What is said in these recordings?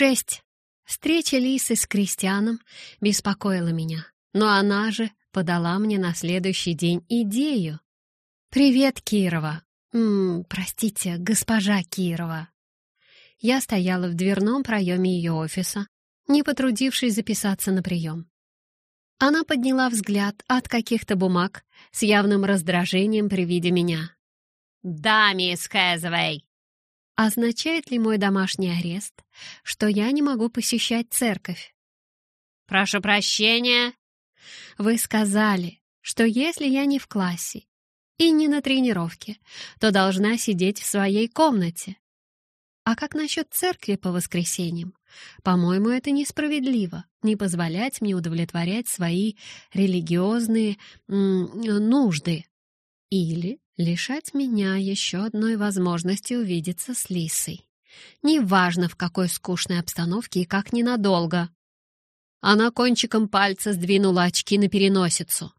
Шесть. Встреча Лисы с Кристианом беспокоила меня, но она же подала мне на следующий день идею. «Привет, Кирова!» М «Простите, госпожа Кирова!» Я стояла в дверном проеме ее офиса, не потрудившись записаться на прием. Она подняла взгляд от каких-то бумаг с явным раздражением при виде меня. «Да, мисс Хэзвей!» Означает ли мой домашний арест, что я не могу посещать церковь? «Прошу прощения!» Вы сказали, что если я не в классе и не на тренировке, то должна сидеть в своей комнате. А как насчет церкви по воскресеньям? По-моему, это несправедливо, не позволять мне удовлетворять свои религиозные нужды. Или лишать меня еще одной возможности увидеться с Лисой. Неважно, в какой скучной обстановке и как ненадолго. Она кончиком пальца сдвинула очки на переносицу.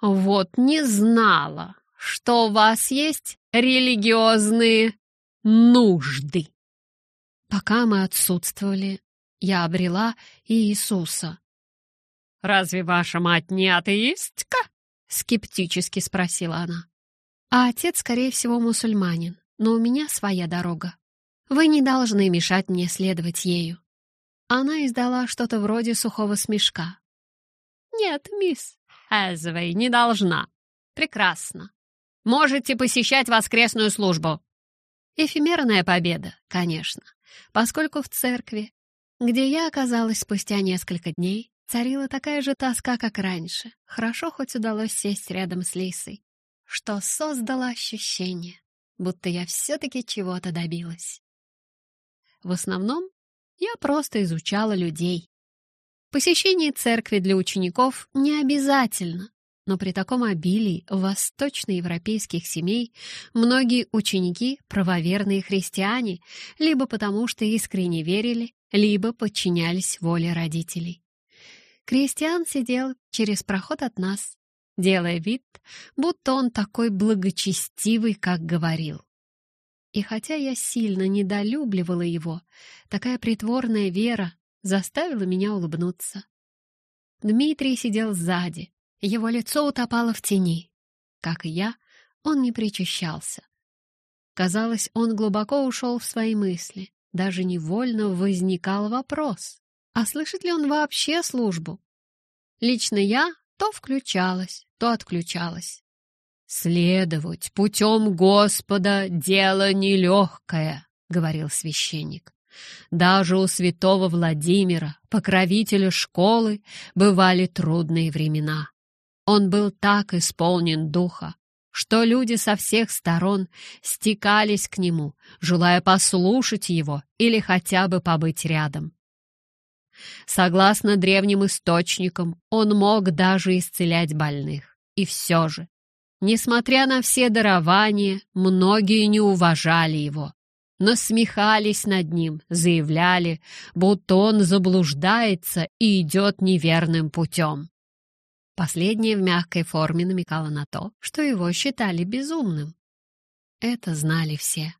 «Вот не знала, что у вас есть религиозные нужды!» Пока мы отсутствовали, я обрела Иисуса. «Разве ваша мать не атеистка?» — скептически спросила она. «А отец, скорее всего, мусульманин, но у меня своя дорога. Вы не должны мешать мне следовать ею». Она издала что-то вроде сухого смешка. «Нет, мисс Хэзвей, не должна. Прекрасно. Можете посещать воскресную службу». Эфемерная победа, конечно поскольку в церкви, где я оказалась спустя несколько дней, царила такая же тоска, как раньше. Хорошо хоть удалось сесть рядом с Лисой, что создало ощущение, будто я все-таки чего-то добилась. В основном я просто изучала людей. Посещение церкви для учеников не обязательно, но при таком обилии восточноевропейских семей многие ученики — правоверные христиане, либо потому что искренне верили, либо подчинялись воле родителей. Кристиан сидел через проход от нас, делая вид, будто он такой благочестивый, как говорил. И хотя я сильно недолюбливала его, такая притворная вера заставила меня улыбнуться. Дмитрий сидел сзади, его лицо утопало в тени. Как и я, он не причащался. Казалось, он глубоко ушел в свои мысли. Даже невольно возникал вопрос, а слышит ли он вообще службу? Лично я то включалась, то отключалась. «Следовать путем Господа — дело нелегкое», — говорил священник. Даже у святого Владимира, покровителя школы, бывали трудные времена. Он был так исполнен духа, что люди со всех сторон стекались к нему, желая послушать его или хотя бы побыть рядом. Согласно древним источникам, он мог даже исцелять больных. И все же, несмотря на все дарования, многие не уважали его, насмехались над ним, заявляли, будто он заблуждается и идет неверным путем. Последнее в мягкой форме намекало на то, что его считали безумным. Это знали все.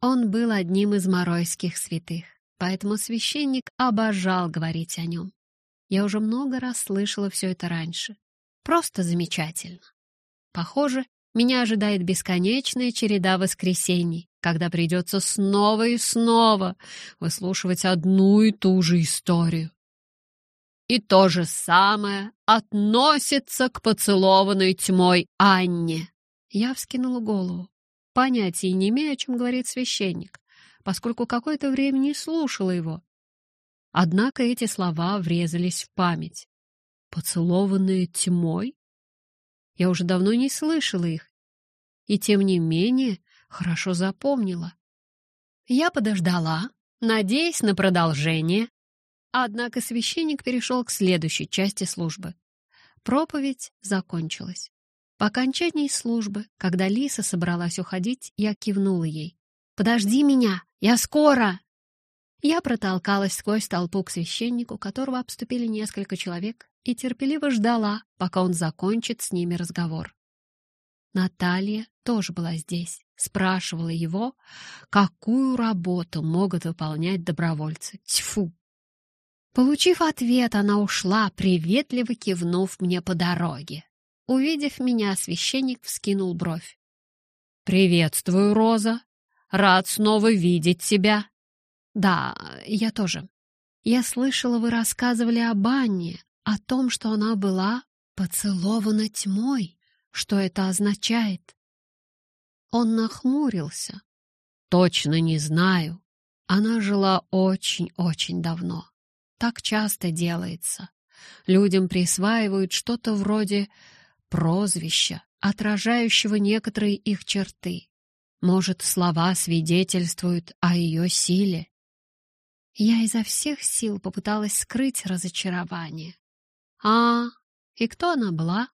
Он был одним из моройских святых, поэтому священник обожал говорить о нем. Я уже много раз слышала все это раньше. Просто замечательно. Похоже, меня ожидает бесконечная череда воскресений, когда придется снова и снова выслушивать одну и ту же историю. И то же самое относится к поцелованной тьмой Анне. Я вскинула голову. Понятия не имею, о чем говорит священник, поскольку какое-то время не слушала его. Однако эти слова врезались в память. Поцелованные тьмой? Я уже давно не слышала их, и тем не менее хорошо запомнила. Я подождала, надеясь на продолжение, Однако священник перешел к следующей части службы. Проповедь закончилась. По окончании службы, когда Лиса собралась уходить, я кивнула ей. «Подожди меня! Я скоро!» Я протолкалась сквозь толпу к священнику, которого обступили несколько человек, и терпеливо ждала, пока он закончит с ними разговор. Наталья тоже была здесь, спрашивала его, какую работу могут выполнять добровольцы. Тьфу! Получив ответ, она ушла, приветливо кивнув мне по дороге. Увидев меня, священник вскинул бровь. «Приветствую, Роза. Рад снова видеть тебя». «Да, я тоже. Я слышала, вы рассказывали об Анне, о том, что она была поцелована тьмой. Что это означает?» Он нахмурился. «Точно не знаю. Она жила очень-очень давно. Так часто делается. Людям присваивают что-то вроде прозвища, отражающего некоторые их черты. Может, слова свидетельствуют о ее силе. Я изо всех сил попыталась скрыть разочарование. «А, и кто она была?»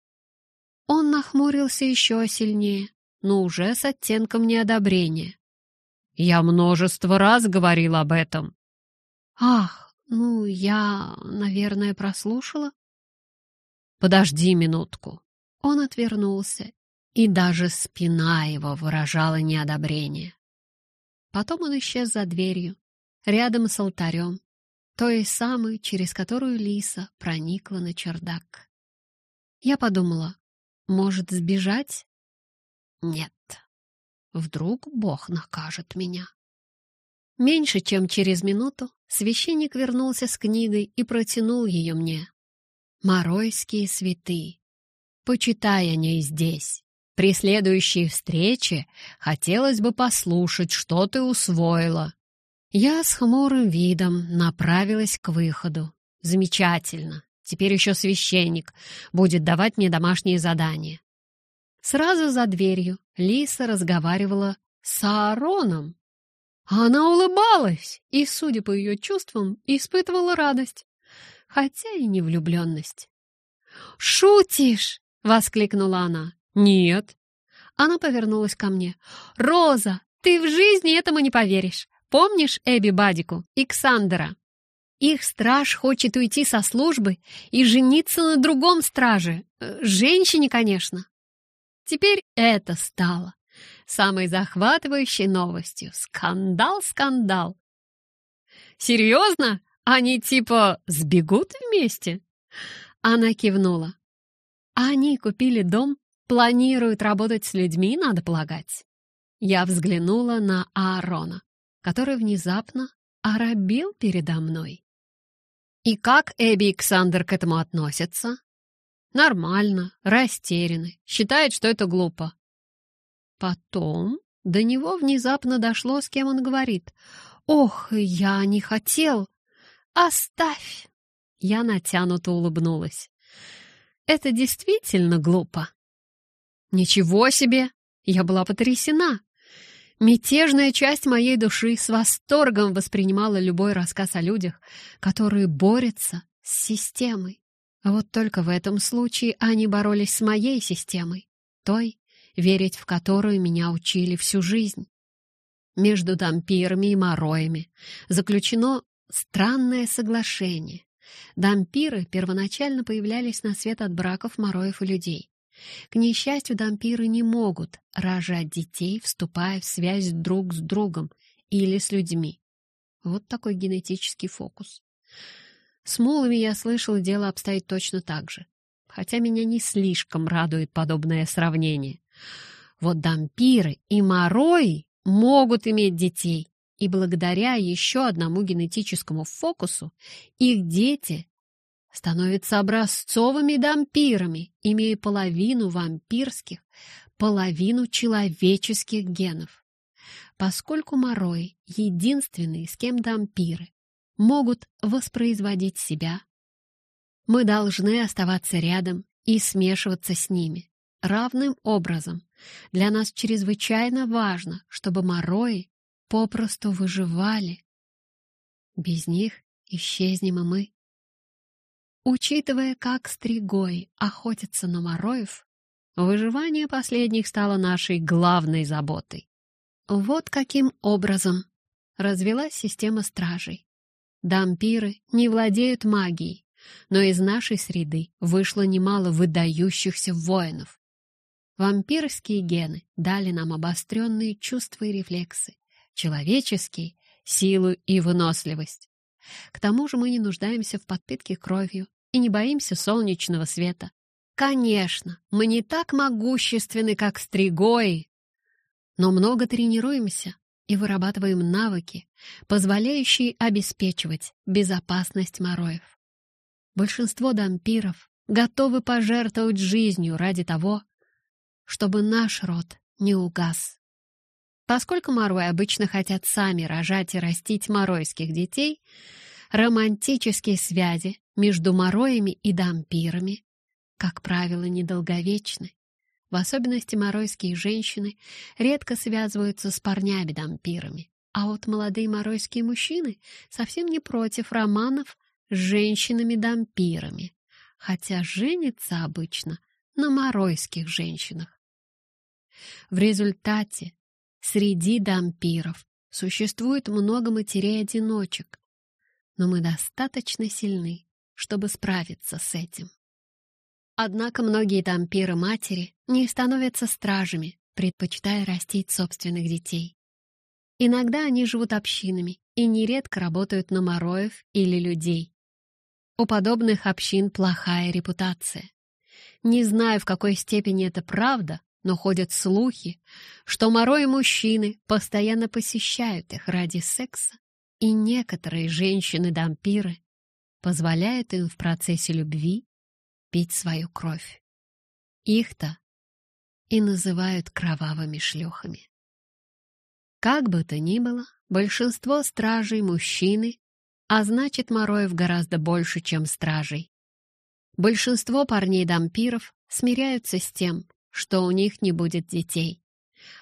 Он нахмурился еще сильнее, но уже с оттенком неодобрения. «Я множество раз говорил об этом». «Ах, ну, я, наверное, прослушала. Подожди минутку. Он отвернулся, и даже спина его выражала неодобрение. Потом он исчез за дверью, рядом с алтарем, той самой, через которую Лиса проникла на чердак. Я подумала, может, сбежать? Нет. Вдруг Бог накажет меня. Меньше чем через минуту священник вернулся с книгой и протянул ее мне. «Моройские святые. Почитай о ней здесь. При следующей встрече хотелось бы послушать, что ты усвоила». Я с хмурым видом направилась к выходу. «Замечательно. Теперь еще священник будет давать мне домашние задания». Сразу за дверью Лиса разговаривала с Аароном. Она улыбалась и, судя по ее чувствам, испытывала радость, хотя и не влюбленность. «Шутишь!» — воскликнула она. «Нет». Она повернулась ко мне. «Роза, ты в жизни этому не поверишь. Помнишь Эбби Бадику и Ксандера? Их страж хочет уйти со службы и жениться на другом страже. Э, женщине, конечно. Теперь это стало самой захватывающей новостью. Скандал, скандал. «Серьезно? Они типа сбегут вместе?» Она кивнула. «Они купили дом, планируют работать с людьми, надо полагать». Я взглянула на Аарона, который внезапно оробил передо мной. «И как Эбби и Ксандер к этому относятся?» «Нормально, растеряны, считает, что это глупо. Потом до него внезапно дошло, с кем он говорит. «Ох, я не хотел! Оставь!» Я натянуто улыбнулась. «Это действительно глупо!» «Ничего себе!» Я была потрясена. Мятежная часть моей души с восторгом воспринимала любой рассказ о людях, которые борются с системой. Вот только в этом случае они боролись с моей системой, той, верить в которую меня учили всю жизнь. Между дампирами и мороями заключено странное соглашение. Дампиры первоначально появлялись на свет от браков мороев и людей. К несчастью, дампиры не могут рожать детей, вступая в связь друг с другом или с людьми. Вот такой генетический фокус. С мулами, я слышал, дело обстоит точно так же. Хотя меня не слишком радует подобное сравнение. Вот дампиры и морои могут иметь детей, и благодаря еще одному генетическому фокусу их дети становятся образцовыми дампирами, имея половину вампирских, половину человеческих генов. Поскольку морои — единственные, с кем дампиры могут воспроизводить себя, мы должны оставаться рядом и смешиваться с ними. Равным образом для нас чрезвычайно важно, чтобы морои попросту выживали. Без них исчезнем и мы. Учитывая, как стригой охотятся на мороев, выживание последних стало нашей главной заботой. Вот каким образом развилась система стражей. Дампиры не владеют магией, но из нашей среды вышло немало выдающихся воинов. Вампирские гены дали нам обостренные чувства и рефлексы, человеческие — силу и выносливость. К тому же мы не нуждаемся в подпитке кровью и не боимся солнечного света. Конечно, мы не так могущественны, как стригои, но много тренируемся и вырабатываем навыки, позволяющие обеспечивать безопасность мороев. Большинство дампиров готовы пожертвовать жизнью ради того, чтобы наш род не угас. Поскольку морои обычно хотят сами рожать и растить моройских детей, романтические связи между мороями и дампирами, как правило, недолговечны. В особенности моройские женщины редко связываются с парнями-дампирами, а вот молодые моройские мужчины совсем не против романов с женщинами-дампирами, хотя женятся обычно на моройских женщинах. В результате среди дампиров существует много матерей-одиночек, но мы достаточно сильны, чтобы справиться с этим. Однако многие дампиры-матери не становятся стражами, предпочитая растить собственных детей. Иногда они живут общинами и нередко работают на мороев или людей. У подобных общин плохая репутация. Не знаю, в какой степени это правда, но ходят слухи, что морои мужчины постоянно посещают их ради секса, и некоторые женщины-дампиры позволяют им в процессе любви пить свою кровь. Их-то и называют кровавыми шлюхами. Как бы то ни было, большинство стражей — мужчины, а значит, Мороев гораздо больше, чем стражей. Большинство парней-дампиров смиряются с тем, что у них не будет детей.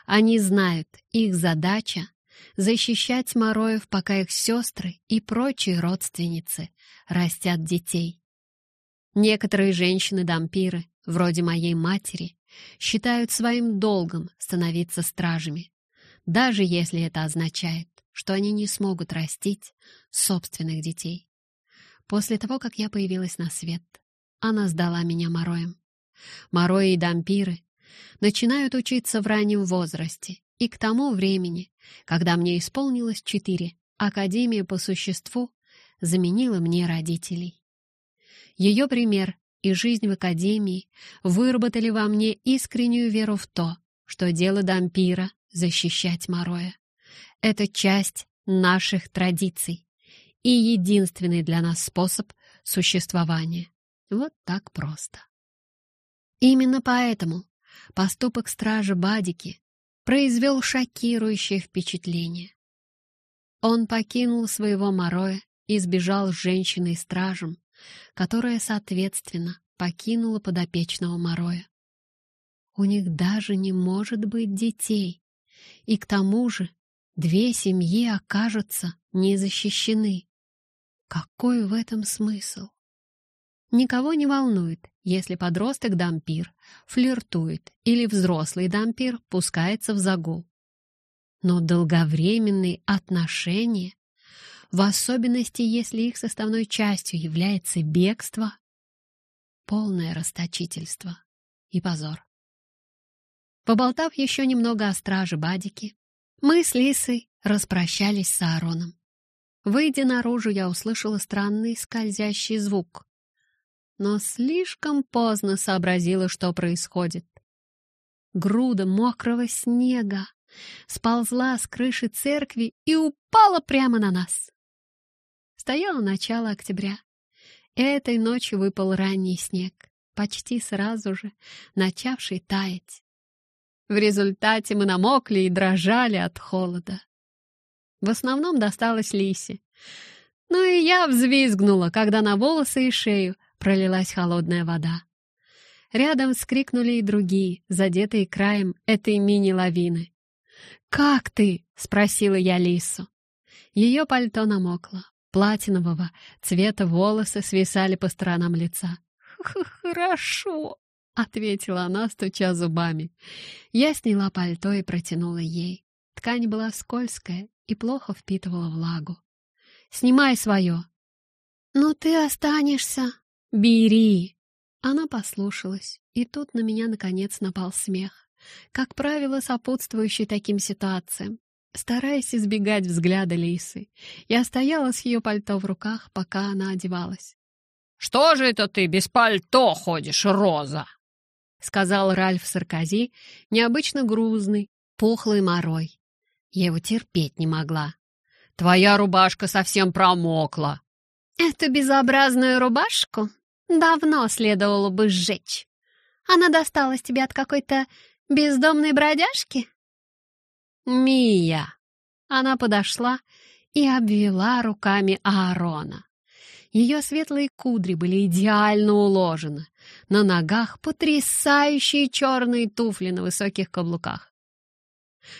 Они знают, их задача — защищать Мороев, пока их сестры и прочие родственницы растят детей. Некоторые женщины-дампиры, вроде моей матери, считают своим долгом становиться стражами, даже если это означает, что они не смогут растить собственных детей. После того, как я появилась на свет, она сдала меня Мороем. Морои и дампиры начинают учиться в раннем возрасте, и к тому времени, когда мне исполнилось четыре, Академия по существу заменила мне родителей. Ее пример и жизнь в академии выработали во мне искреннюю веру в то, что дело дампира — защищать Мороя. Это часть наших традиций и единственный для нас способ существования. Вот так просто. Именно поэтому поступок стража Бадики произвел шокирующее впечатление. Он покинул своего Мороя и сбежал с женщиной-стражем, которая, соответственно, покинула подопечного Мороя. У них даже не может быть детей, и к тому же две семьи окажутся незащищены. Какой в этом смысл? Никого не волнует, если подросток-дампир флиртует или взрослый дампир пускается в загул. Но долговременные отношения в особенности, если их составной частью является бегство, полное расточительство и позор. Поболтав еще немного о страже Бадики, мы с Лисой распрощались с Аароном. Выйдя наружу, я услышала странный скользящий звук, но слишком поздно сообразила, что происходит. Груда мокрого снега сползла с крыши церкви и упала прямо на нас. Стояло начало октября. Этой ночью выпал ранний снег, почти сразу же начавший таять. В результате мы намокли и дрожали от холода. В основном досталось Лисе. Ну и я взвизгнула, когда на волосы и шею пролилась холодная вода. Рядом вскрикнули и другие, задетые краем этой мини-лавины. «Как ты?» — спросила я Лису. Ее пальто намокло. Платинового цвета волосы свисали по сторонам лица. «Хорошо», — ответила она, стуча зубами. Я сняла пальто и протянула ей. Ткань была скользкая и плохо впитывала влагу. «Снимай свое!» «Ну ты останешься!» «Бери!» Она послушалась И тут на меня, наконец, напал смех. Как правило, сопутствующий таким ситуациям. Стараясь избегать взгляда Лисы, я стояла с ее пальто в руках, пока она одевалась. «Что же это ты без пальто ходишь, Роза?» — сказал Ральф Саркози, необычно грузный, пухлый морой. Я его терпеть не могла. «Твоя рубашка совсем промокла». «Эту безобразную рубашку давно следовало бы сжечь. Она досталась тебе от какой-то бездомной бродяжки?» «Мия!» Она подошла и обвела руками Аарона. Ее светлые кудри были идеально уложены. На ногах потрясающие черные туфли на высоких каблуках,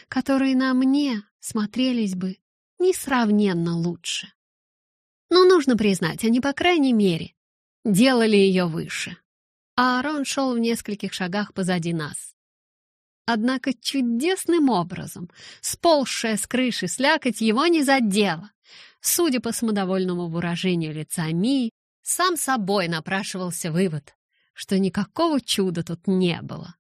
которые на мне смотрелись бы несравненно лучше. Но нужно признать, они, по крайней мере, делали ее выше. Аарон шел в нескольких шагах позади нас. Однако чудесным образом сползшая с крыши слякоть его не задела. Судя по самодовольному выражению лица Мии, сам собой напрашивался вывод, что никакого чуда тут не было.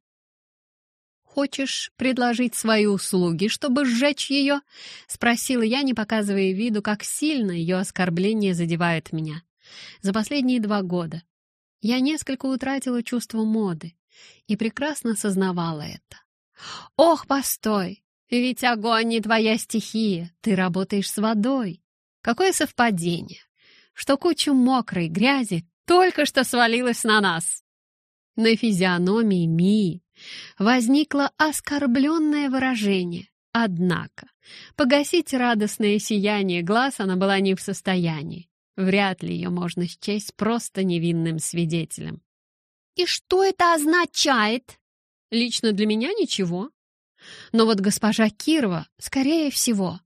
«Хочешь предложить свои услуги, чтобы сжечь ее?» — спросила я, не показывая виду, как сильно ее оскорбление задевает меня. За последние два года я несколько утратила чувство моды и прекрасно сознавала это. «Ох, постой! Ведь огонь не твоя стихия, ты работаешь с водой. Какое совпадение, что кучу мокрой грязи только что свалилась на нас!» На физиономии Мии возникло оскорбленное выражение. Однако погасить радостное сияние глаз она была не в состоянии. Вряд ли ее можно счесть просто невинным свидетелем. «И что это означает?» Лично для меня ничего. Но вот госпожа Кирова, скорее всего,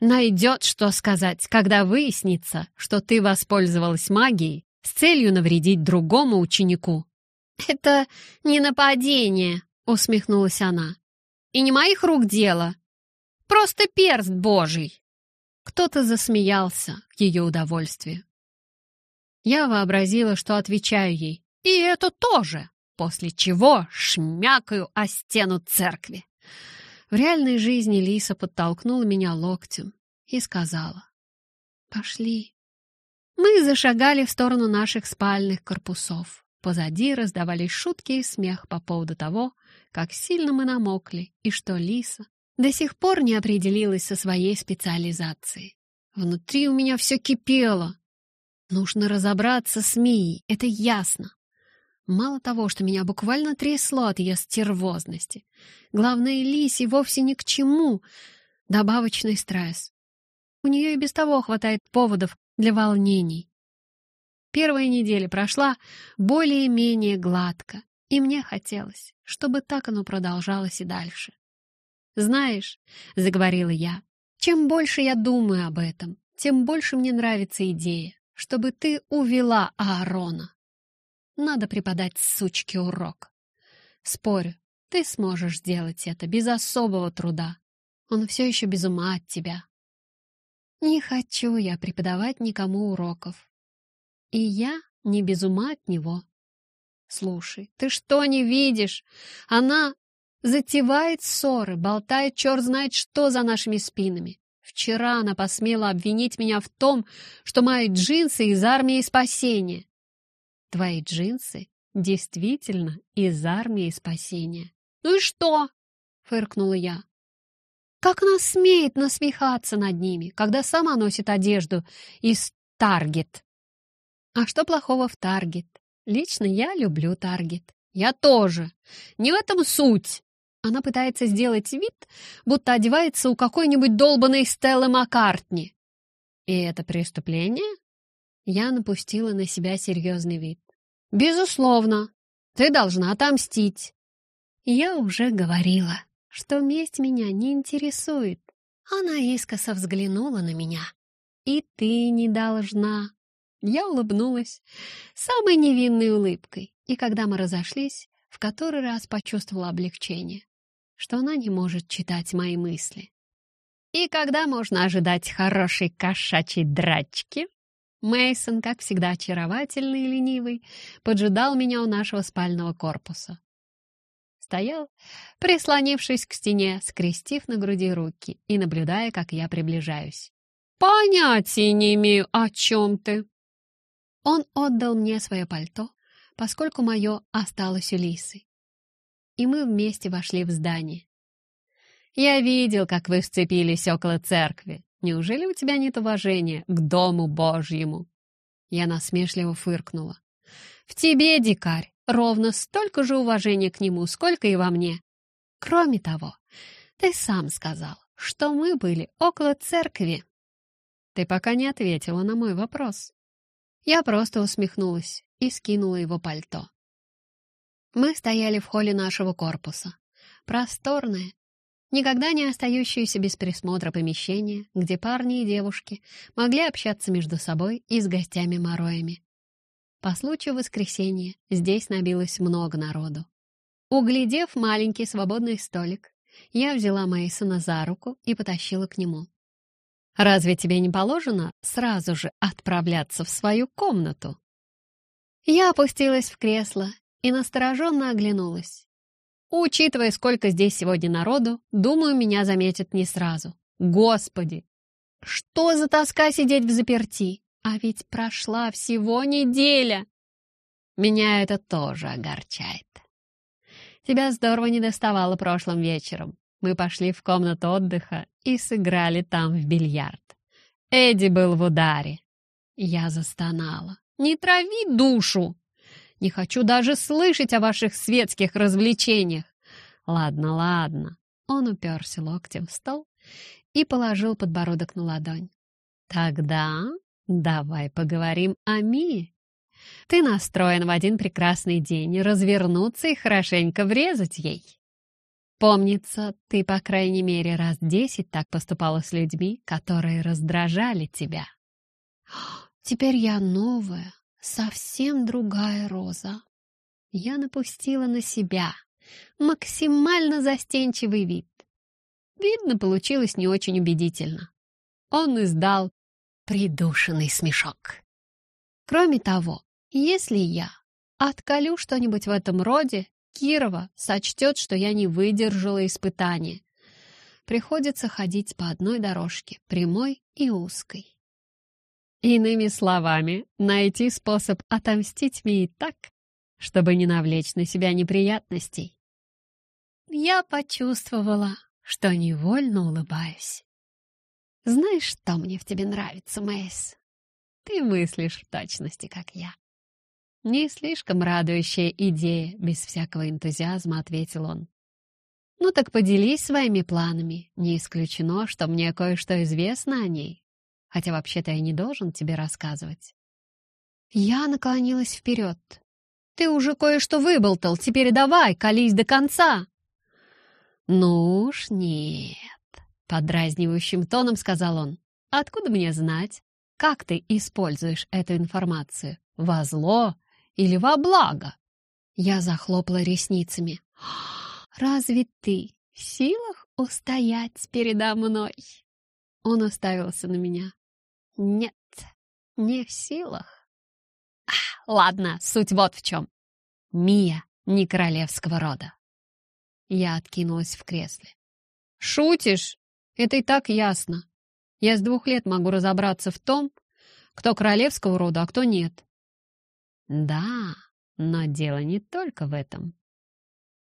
найдет, что сказать, когда выяснится, что ты воспользовалась магией с целью навредить другому ученику. «Это не нападение», — усмехнулась она. «И не моих рук дело. Просто перст божий». Кто-то засмеялся к ее удовольствию. Я вообразила, что отвечаю ей. «И это тоже!» после чего шмякаю о стену церкви. В реальной жизни Лиса подтолкнула меня локтем и сказала «Пошли». Мы зашагали в сторону наших спальных корпусов. Позади раздавались шутки и смех по поводу того, как сильно мы намокли и что Лиса до сих пор не определилась со своей специализацией. Внутри у меня все кипело. Нужно разобраться с Мией, это ясно. Мало того, что меня буквально трясло от ее стервозности. Главное, Лисе вовсе ни к чему. Добавочный стресс. У нее и без того хватает поводов для волнений. Первая неделя прошла более-менее гладко, и мне хотелось, чтобы так оно продолжалось и дальше. «Знаешь», — заговорила я, — «чем больше я думаю об этом, тем больше мне нравится идея, чтобы ты увела Аарона. Надо преподать сучке урок. Спорю, ты сможешь сделать это без особого труда. Он все еще без ума от тебя. Не хочу я преподавать никому уроков. И я не без ума от него. Слушай, ты что не видишь? Она затевает ссоры, болтает черт знает что за нашими спинами. Вчера она посмела обвинить меня в том, что мои джинсы из армии спасения. Твои джинсы действительно из армии спасения. «Ну и что?» — фыркнула я. «Как она смеет насмехаться над ними, когда сама носит одежду из Таргет?» «А что плохого в Таргет? Лично я люблю Таргет. Я тоже. Не в этом суть!» Она пытается сделать вид, будто одевается у какой-нибудь долбанной Стеллы Маккартни. «И это преступление?» Я напустила на себя серьезный вид. «Безусловно, ты должна отомстить». Я уже говорила, что месть меня не интересует. Она искоса взглянула на меня. «И ты не должна». Я улыбнулась самой невинной улыбкой, и когда мы разошлись, в который раз почувствовала облегчение, что она не может читать мои мысли. «И когда можно ожидать хорошей кошачьей драчки?» Мейсон, как всегда очаровательный и ленивый, поджидал меня у нашего спального корпуса. Стоял, прислонившись к стене, скрестив на груди руки и наблюдая, как я приближаюсь. «Понятия не имею, о чем ты!» Он отдал мне свое пальто, поскольку мое осталось у Лисы. И мы вместе вошли в здание. «Я видел, как вы сцепились около церкви. Неужели у тебя нет уважения к Дому Божьему?» Я насмешливо фыркнула. «В тебе, дикарь, ровно столько же уважения к нему, сколько и во мне. Кроме того, ты сам сказал, что мы были около церкви». «Ты пока не ответила на мой вопрос». Я просто усмехнулась и скинула его пальто. Мы стояли в холле нашего корпуса. Просторное, никогда не остающееся без присмотра помещение, где парни и девушки могли общаться между собой и с гостями-мороями. По случаю воскресенья здесь набилось много народу. Углядев маленький свободный столик, я взяла Мейсона за руку и потащила к нему. «Разве тебе не положено сразу же отправляться в свою комнату?» Я опустилась в кресло и настороженно оглянулась. Учитывая, сколько здесь сегодня народу, думаю, меня заметят не сразу. Господи! Что за тоска сидеть в заперти? А ведь прошла всего неделя! Меня это тоже огорчает. Тебя здорово не доставало прошлым вечером. Мы пошли в комнату отдыха и сыграли там в бильярд. Эдди был в ударе. Я застонала. «Не трави душу!» Не хочу даже слышать о ваших светских развлечениях. Ладно, ладно. Он уперся локтем в стол и положил подбородок на ладонь. Тогда давай поговорим о Мии. Ты настроен в один прекрасный день развернуться и хорошенько врезать ей. Помнится, ты, по крайней мере, раз десять так поступала с людьми, которые раздражали тебя. Теперь я новая, совсем другая роза. Я напустила на себя максимально застенчивый вид. Видно, получилось не очень убедительно. Он издал придушенный смешок. Кроме того, если я отколю что-нибудь в этом роде, Кирова сочтет, что я не выдержала испытания. Приходится ходить по одной дорожке, прямой и узкой. Иными словами, найти способ отомстить Мии так, чтобы не навлечь на себя неприятностей. Я почувствовала, что невольно улыбаюсь. Знаешь, что мне в тебе нравится, Мэйс? Ты мыслишь в точности, как я. Не слишком радующая идея, без всякого энтузиазма ответил он. Ну так поделись своими планами. Не исключено, что мне кое-что известно о ней хотя вообще-то я не должен тебе рассказывать. Я наклонилась вперед. «Ты уже кое-что выболтал, теперь давай, колись до конца!» «Ну уж нет», — подразнивающим тоном сказал он. «Откуда мне знать, как ты используешь эту информацию? Во зло или во благо?» Я захлопала ресницами. «Разве ты в силах устоять передо мной?» Он уставился на меня. Нет, не в силах. А, ладно, суть вот в чем. Мия не королевского рода. Я откинулась в кресле. Шутишь? Это и так ясно. Я с двух лет могу разобраться в том, кто королевского рода, а кто нет. Да, но дело не только в этом.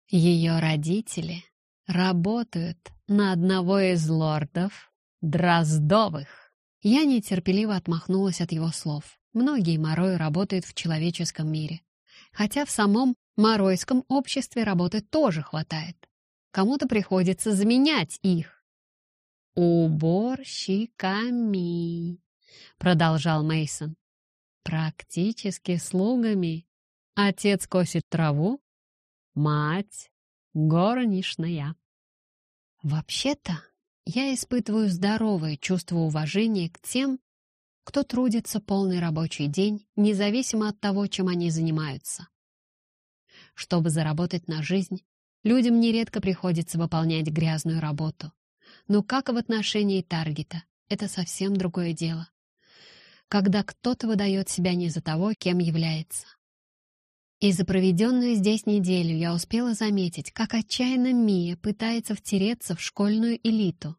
Ее родители работают на одного из лордов Дроздовых. Я нетерпеливо отмахнулась от его слов. Многие морои работают в человеческом мире. Хотя в самом моройском обществе работы тоже хватает. Кому-то приходится заменять их. «Уборщиками», — продолжал Мейсон. «Практически слугами. Отец косит траву, мать — горничная». «Вообще-то я испытываю здоровое чувство уважения к тем, кто трудится полный рабочий день, независимо от того, чем они занимаются. Чтобы заработать на жизнь, людям нередко приходится выполнять грязную работу. Но как в отношении таргета, это совсем другое дело. когда кто-то выдает себя не за того, кем является. И за проведенную здесь неделю я успела заметить, как отчаянно Мия пытается втереться в школьную элиту.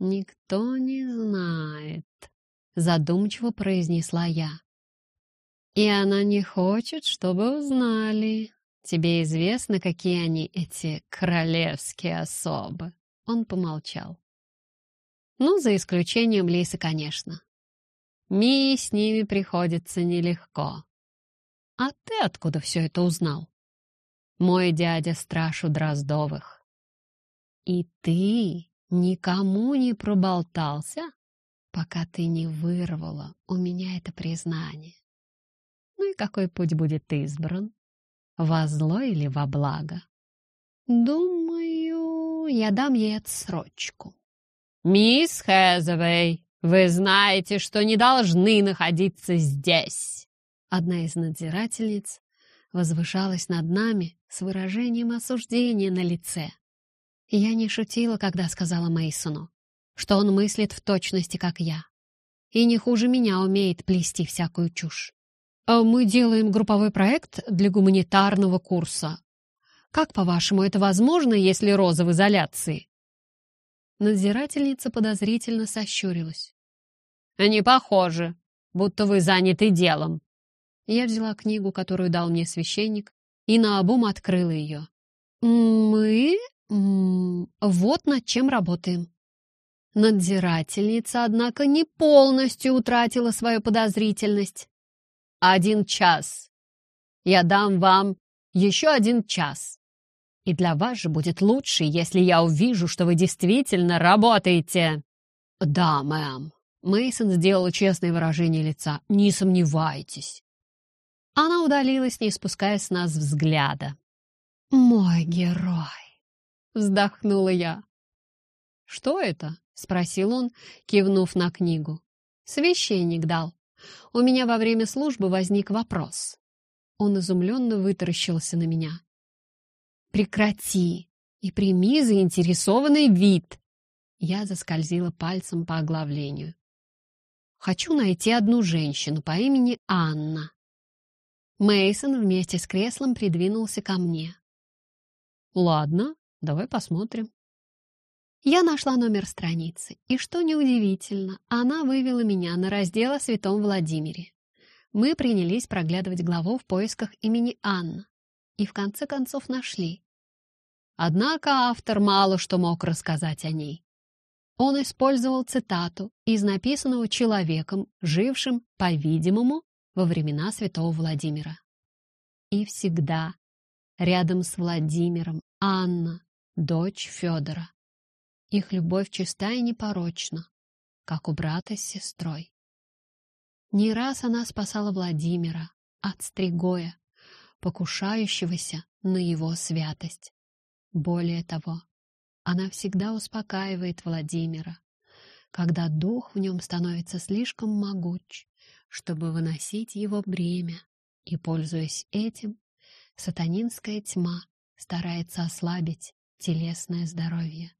«Никто не знает», — задумчиво произнесла я. «И она не хочет, чтобы узнали. Тебе известно, какие они, эти королевские особы?» Он помолчал. «Ну, за исключением Лисы, конечно. Мии с ними приходится нелегко. А ты откуда все это узнал? Мой дядя страж у Дроздовых. И ты никому не проболтался, пока ты не вырвала у меня это признание. Ну и какой путь будет избран? Во зло или во благо? Думаю, я дам ей отсрочку. «Мисс Хэзовей, вы знаете, что не должны находиться здесь!» Одна из надзирательниц возвышалась над нами с выражением осуждения на лице. Я не шутила, когда сказала Мейсону, что он мыслит в точности, как я, и не хуже меня умеет плести всякую чушь. А мы делаем групповой проект для гуманитарного курса. Как, по-вашему, это возможно, если Роза в изоляции? Надзирательница подозрительно сощурилась. «Не похоже, будто вы заняты делом», я взяла книгу, которую дал мне священник, и наобум открыла ее. «Мы? Вот над чем работаем». Надзирательница, однако, не полностью утратила свою подозрительность. «Один час. Я дам вам еще один час. И для вас же будет лучше, если я увижу, что вы действительно работаете». «Да, мэм». Мейсон сделал честное выражение лица. «Не сомневайтесь». Она удалилась, не спуская с нас взгляда. «Мой герой!» — вздохнула я. «Что это?» — спросил он, кивнув на книгу. «Священник дал. У меня во время службы возник вопрос». Он изумленно вытаращился на меня. «Прекрати и прими заинтересованный вид!» Я заскользила пальцем по оглавлению. «Хочу найти одну женщину по имени Анна. Мейсон вместе с креслом придвинулся ко мне. «Ладно, давай посмотрим». Я нашла номер страницы, и, что неудивительно, она вывела меня на раздел о Святом Владимире. Мы принялись проглядывать главу в поисках имени Анна, и в конце концов нашли. Однако автор мало что мог рассказать о ней. Он использовал цитату из написанного человеком, жившим, по-видимому, во времена святого Владимира. И всегда рядом с Владимиром Анна, дочь Федора. Их любовь чиста и непорочна, как у брата с сестрой. Не раз она спасала Владимира от Стригоя, покушающегося на его святость. Более того, она всегда успокаивает Владимира, когда дух в нем становится слишком могуч, чтобы выносить его бремя, и, пользуясь этим, сатанинская тьма старается ослабить телесное здоровье.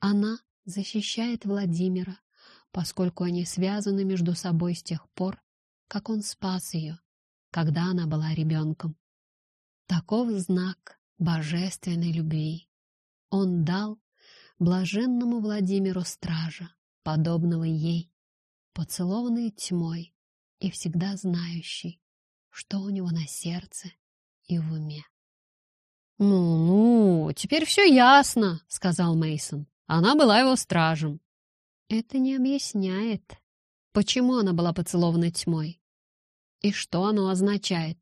Она защищает Владимира, поскольку они связаны между собой с тех пор, как он спас ее, когда она была ребенком. Таков знак божественной любви. Он дал блаженному Владимиру стража, подобного ей, поцелованный тьмой и всегда знающий, что у него на сердце и в уме. «Ну-ну, теперь все ясно», — сказал Мейсон. Она была его стражем. Это не объясняет, почему она была поцелована тьмой и что оно означает.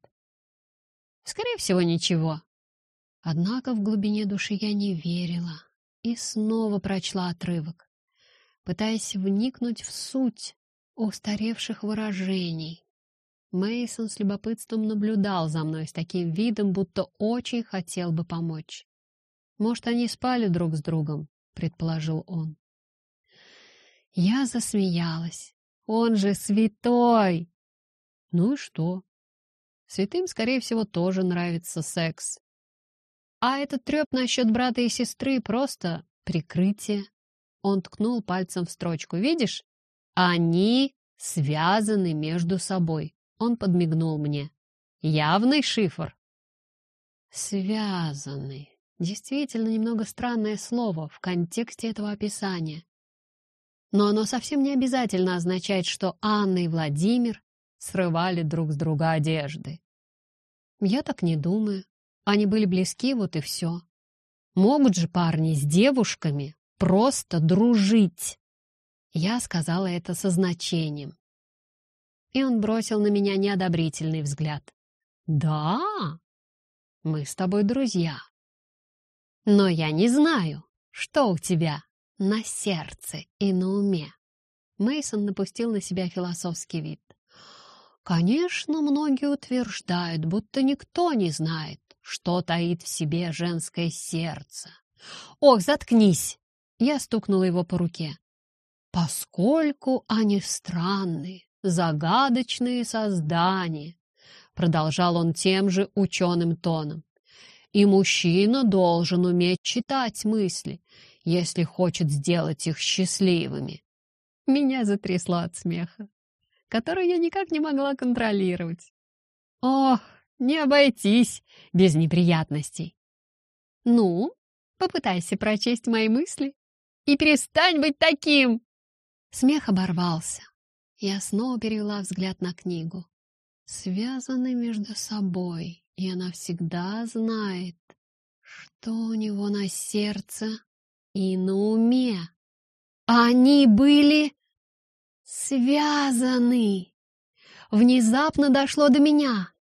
Скорее всего, ничего. Однако в глубине души я не верила и снова прочла отрывок, пытаясь вникнуть в суть устаревших выражений. Мейсон с любопытством наблюдал за мной с таким видом, будто очень хотел бы помочь. «Может, они спали друг с другом?» — предположил он. Я засмеялась. «Он же святой!» «Ну и что?» Святым, скорее всего, тоже нравится секс. А этот треп насчет брата и сестры просто прикрытие. Он ткнул пальцем в строчку. «Видишь? Они связаны между собой. Он подмигнул мне. Явный шифр. Связаны. Действительно немного странное слово в контексте этого описания. Но оно совсем не обязательно означает, что Анна и Владимир срывали друг с друга одежды. Я так не думаю. Они были близки, вот и все. Могут же парни с девушками просто дружить. Я сказала это со значением. И он бросил на меня неодобрительный взгляд. «Да, мы с тобой друзья. Но я не знаю, что у тебя на сердце и на уме». Мейсон напустил на себя философский вид. Конечно, многие утверждают, будто никто не знает, что таит в себе женское сердце. «Ох, заткнись!» Я стукнула его по руке. «Поскольку они странные, загадочные создания», продолжал он тем же ученым тоном, «и мужчина должен уметь читать мысли, если хочет сделать их счастливыми». Меня затрясло от смеха которую я никак не могла контролировать. Ох, не обойтись без неприятностей. Ну, попытайся прочесть мои мысли и перестань быть таким. Смех оборвался. Я снова перевела взгляд на книгу. Связаны между собой, и она всегда знает, что у него на сердце и на уме. Они были связаны. Внезапно дошло до меня.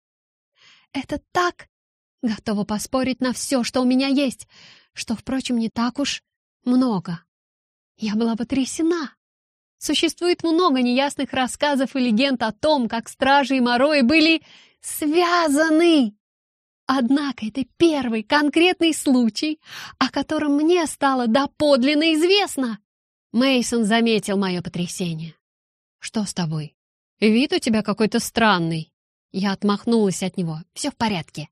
Это так? Готова поспорить на все, что у меня есть, что, впрочем, не так уж много. Я была потрясена. Существует много неясных рассказов и легенд о том, как стражи и морои были связаны. Однако это первый конкретный случай, о котором мне стало доподлинно известно. Мейсон заметил мое потрясение. «Что с тобой? Вид у тебя какой-то странный». Я отмахнулась от него. «Все в порядке».